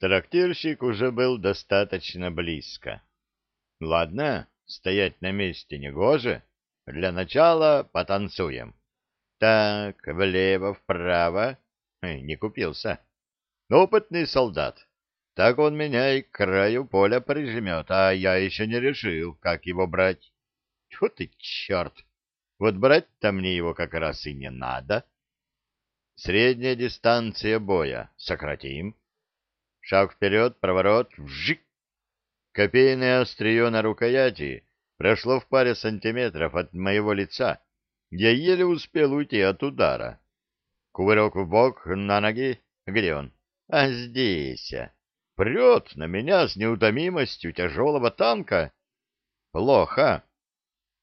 Трактирщик уже был достаточно близко. Ладно, стоять на месте негоже. Для начала потанцуем. Так, влево, вправо. Не купился. Опытный солдат. Так он меня и к краю поля прижмет, а я еще не решил, как его брать. Тьфу ты, черт! Вот брать-то мне его как раз и не надо. Средняя дистанция боя. Сократим. Шаг вперед, проворот, вжик. Копейное острие на рукояти прошло в паре сантиметров от моего лица. Я еле успел уйти от удара. Кувырок в бок, на ноги. Где он? А здесь. Прет на меня с неутомимостью тяжелого танка. Плохо.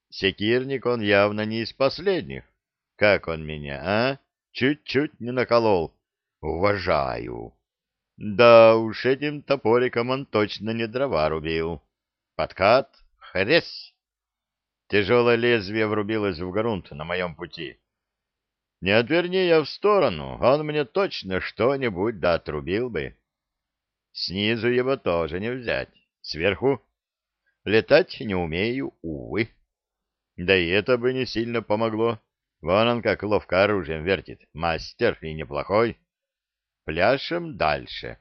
Секирник он явно не из последних. Как он меня, а? Чуть-чуть не наколол. Уважаю. Да уж этим топориком он точно не дрова рубил. Подкат, хресь. Тяжелое лезвие врубилось в грунт на моем пути. Не отверни я в сторону, он мне точно что-нибудь да отрубил бы. Снизу его тоже не взять. Сверху летать не умею, увы. Да и это бы не сильно помогло. Вон он как ловко оружием вертит. Мастер и неплохой. Пляшем дальше.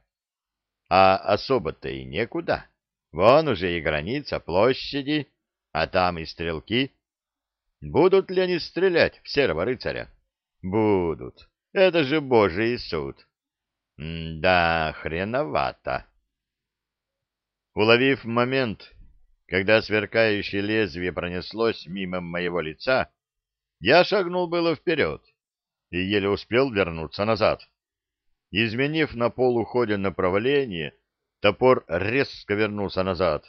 А особо-то и некуда. Вон уже и граница площади, а там и стрелки. Будут ли они стрелять в серого рыцаря? Будут. Это же божий суд. М да, хреновато. Уловив момент, когда сверкающее лезвие пронеслось мимо моего лица, я шагнул было вперед и еле успел вернуться назад. Изменив на полуходе направление, топор резко вернулся назад.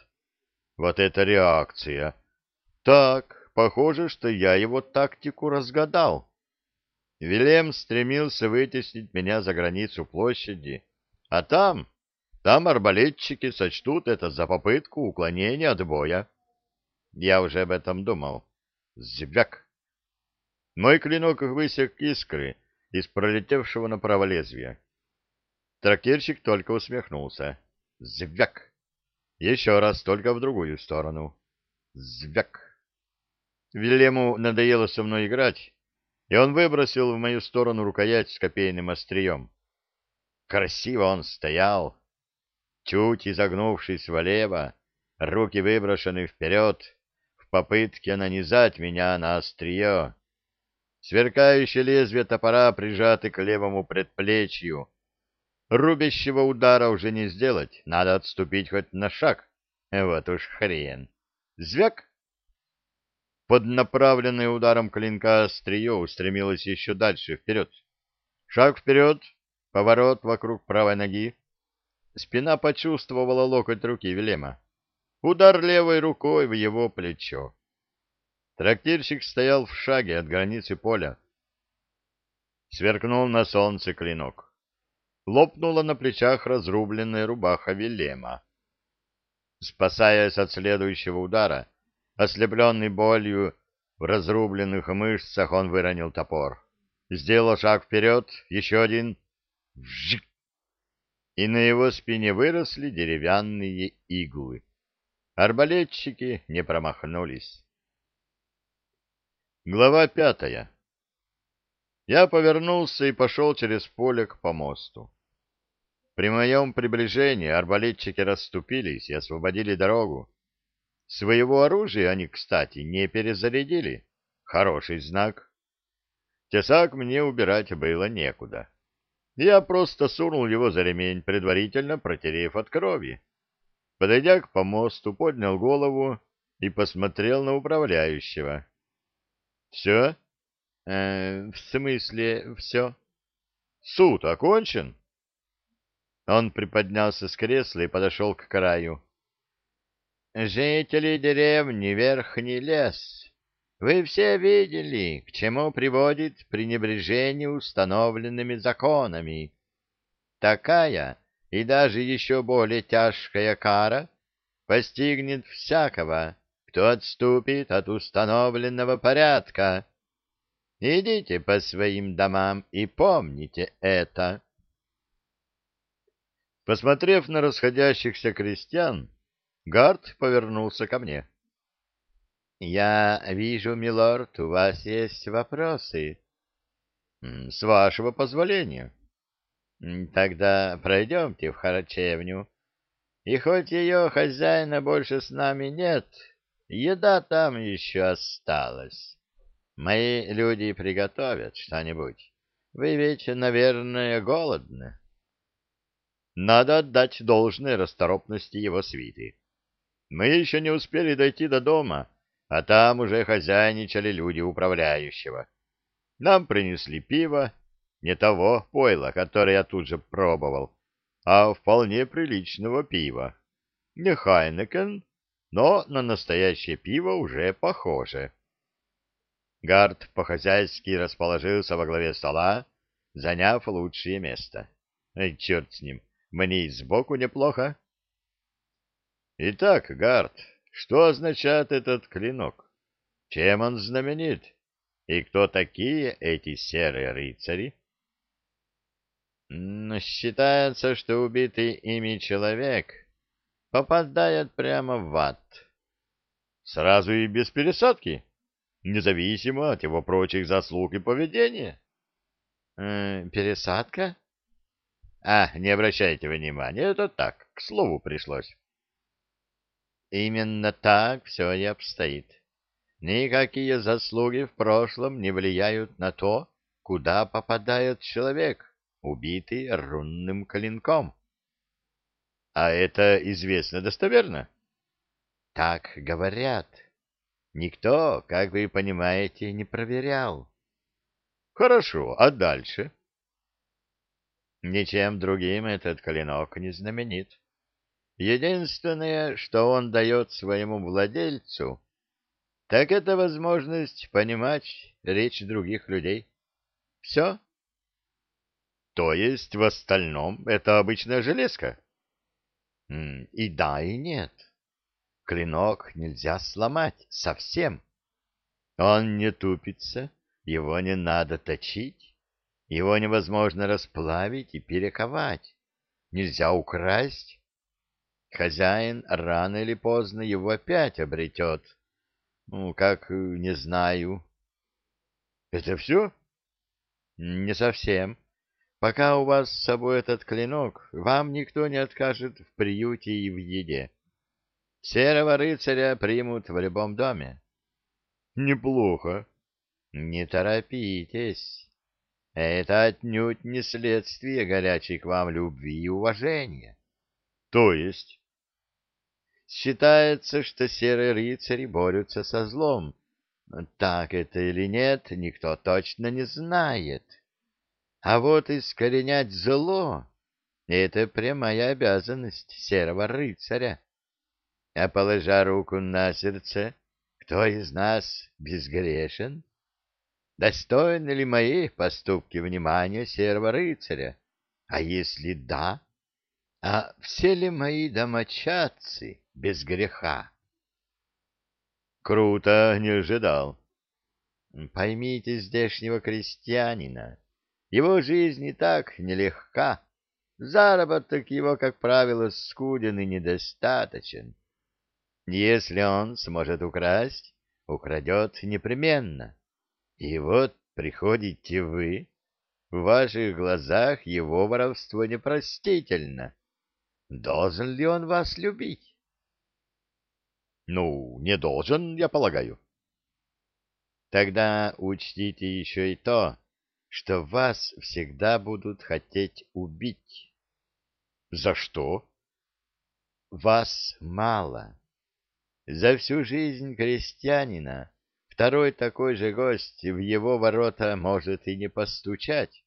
Вот это реакция! Так, похоже, что я его тактику разгадал. Вилем стремился вытеснить меня за границу площади, а там там арбалетчики сочтут это за попытку уклонения от боя. Я уже об этом думал. Звяк! Мой клинок высек искры из пролетевшего направо лезвия. Трактирщик только усмехнулся. Звяк! Еще раз, только в другую сторону. Звяк! Вильяму надоело со мной играть, и он выбросил в мою сторону рукоять с копейным острием. Красиво он стоял, чуть изогнувшись влево, руки выброшены вперед, в попытке нанизать меня на острие. Сверкающее лезвие топора прижаты к левому предплечью. Рубящего удара уже не сделать, надо отступить хоть на шаг. Вот уж хрен. Звяк! Под направленное ударом клинка острие устремилось еще дальше, вперед. Шаг вперед, поворот вокруг правой ноги, Спина почувствовала локоть руки Велема. Удар левой рукой в его плечо. Трактирщик стоял в шаге от границы поля. Сверкнул на солнце клинок. Лопнула на плечах разрубленная рубаха Велема. Спасаясь от следующего удара, ослепленный болью в разрубленных мышцах, он выронил топор. Сделал шаг вперед, еще один. Вжик! и на его спине выросли деревянные иглы. Арбалетчики не промахнулись. Глава пятая. Я повернулся и пошел через поле к помосту. При моем приближении арбалетчики расступились и освободили дорогу. Своего оружия они, кстати, не перезарядили. Хороший знак. Тесак мне убирать было некуда. Я просто сунул его за ремень, предварительно протерев от крови. Подойдя к помосту, поднял голову и посмотрел на управляющего. — Все? Э, — В смысле все? — Суд окончен? Он приподнялся с кресла и подошел к краю. — Жители деревни Верхний лес вы все видели, к чему приводит пренебрежение установленными законами. Такая и даже еще более тяжкая кара постигнет всякого, кто отступит от установленного порядка. Идите по своим домам и помните это. Посмотрев на расходящихся крестьян, Гард повернулся ко мне. — Я вижу, милорд, у вас есть вопросы. — С вашего позволения. — Тогда пройдемте в харчевню. И хоть ее хозяина больше с нами нет, еда там еще осталась. Мои люди приготовят что-нибудь. Вы ведь, наверное, голодны. Надо отдать должное расторопности его свиты. Мы еще не успели дойти до дома, а там уже хозяйничали люди управляющего. Нам принесли пиво, не того пойла, которое я тут же пробовал, а вполне приличного пива. Не Хайнекен, но на настоящее пиво уже похоже. Гард по-хозяйски расположился во главе стола, заняв лучшее место. Эй, черт с ним, мне и сбоку неплохо. Итак, Гард, что означает этот клинок? Чем он знаменит? И кто такие эти серые рыцари? Считается, что убитый ими человек попадает прямо в ад. Сразу и без пересадки? Независимо от его прочих заслуг и поведения. Э, пересадка? А, не обращайте внимания, это так, к слову пришлось. Именно так все и обстоит. Никакие заслуги в прошлом не влияют на то, куда попадает человек, убитый рунным клинком. А это известно достоверно? Так говорят. Никто, как вы понимаете, не проверял. Хорошо, а дальше? Ничем другим этот клинок не знаменит. Единственное, что он дает своему владельцу, так это возможность понимать речь других людей. Все. То есть в остальном это обычная железка? И да, и нет. Клинок нельзя сломать совсем. Он не тупится, его не надо точить, его невозможно расплавить и перековать, нельзя украсть. Хозяин рано или поздно его опять обретет. Ну, как, не знаю. Это все? Не совсем. Пока у вас с собой этот клинок, вам никто не откажет в приюте и в еде. Серого рыцаря примут в любом доме. Неплохо. Не торопитесь. Это отнюдь не следствие горячей к вам любви и уважения. То есть? Считается, что серые рыцари борются со злом. Так это или нет, никто точно не знает. А вот искоренять зло — это прямая обязанность серого рыцаря а положа руку на сердце, кто из нас безгрешен? Достойны ли мои поступки внимания серого рыцаря? А если да, а все ли мои домочадцы без греха? Круто, не ожидал. Поймите здешнего крестьянина. Его жизнь и так нелегка. Заработок его, как правило, скуден и недостаточен. Если он сможет украсть, украдет непременно. И вот приходите вы, в ваших глазах его воровство непростительно. Должен ли он вас любить? Ну, не должен, я полагаю. Тогда учтите еще и то, что вас всегда будут хотеть убить. За что? Вас мало. За всю жизнь крестьянина второй такой же гость в его ворота может и не постучать.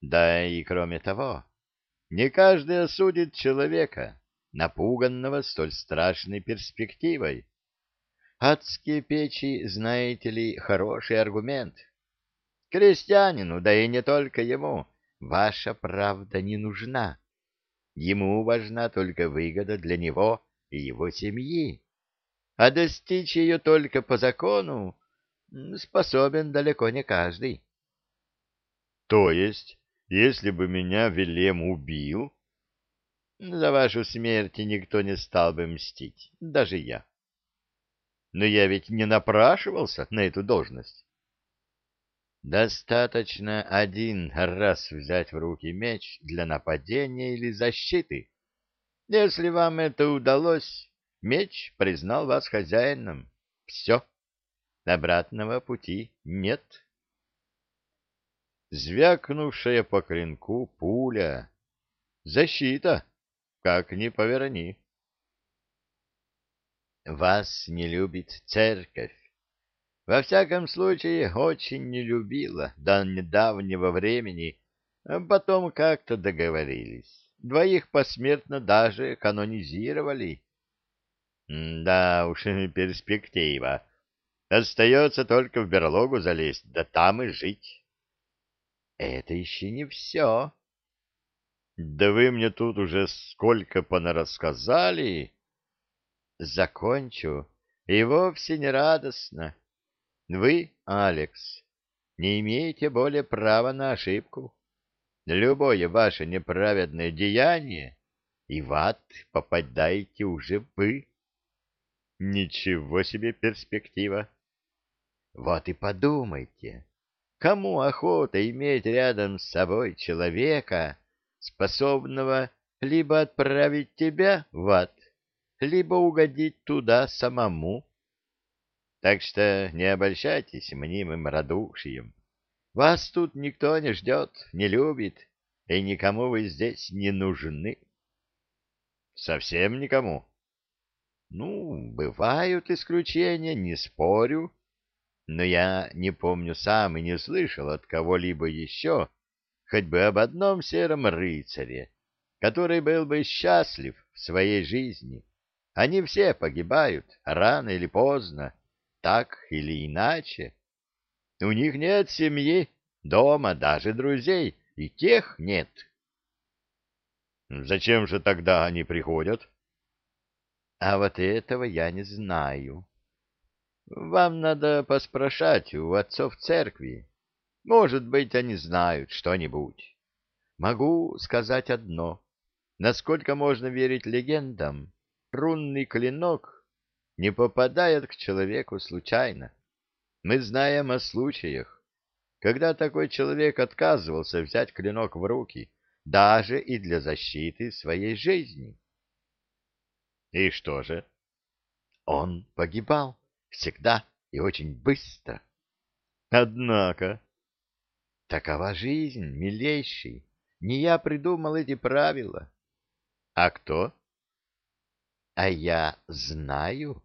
Да и кроме того, не каждый осудит человека, напуганного столь страшной перспективой. Адские печи, знаете ли, хороший аргумент. Крестьянину, да и не только ему, ваша правда не нужна. Ему важна только выгода для него и его семьи а достичь ее только по закону способен далеко не каждый. То есть, если бы меня Велем убил, За вашу смерть никто не стал бы мстить, даже я. Но я ведь не напрашивался на эту должность. Достаточно один раз взять в руки меч для нападения или защиты. Если вам это удалось, меч признал вас хозяином. Все. Обратного пути нет. Звякнувшая по клинку пуля. Защита, как ни поверни. Вас не любит церковь. Во всяком случае, очень не любила до недавнего времени, а потом как-то договорились. Двоих посмертно даже канонизировали. Да уж, перспектива. Остается только в берлогу залезть, да там и жить. Это еще не все. Да вы мне тут уже сколько понарассказали. Закончу, и вовсе не радостно. Вы, Алекс, не имеете более права на ошибку. Любое ваше неправедное деяние, и в ад попадаете уже вы. Ничего себе перспектива! Вот и подумайте, кому охота иметь рядом с собой человека, способного либо отправить тебя в ад, либо угодить туда самому? Так что не обольщайтесь мнимым радушием. Вас тут никто не ждет, не любит, и никому вы здесь не нужны. Совсем никому. Ну, бывают исключения, не спорю, но я не помню сам и не слышал от кого-либо еще, хоть бы об одном сером рыцаре, который был бы счастлив в своей жизни. Они все погибают, рано или поздно, так или иначе. У них нет семьи, дома, даже друзей, и тех нет. Зачем же тогда они приходят? А вот этого я не знаю. Вам надо поспрашать у отцов церкви. Может быть, они знают что-нибудь. Могу сказать одно. Насколько можно верить легендам, рунный клинок не попадает к человеку случайно. Мы знаем о случаях, когда такой человек отказывался взять клинок в руки, даже и для защиты своей жизни. И что же? Он погибал всегда и очень быстро. Однако... Такова жизнь, милейший. Не я придумал эти правила. А кто? А я знаю,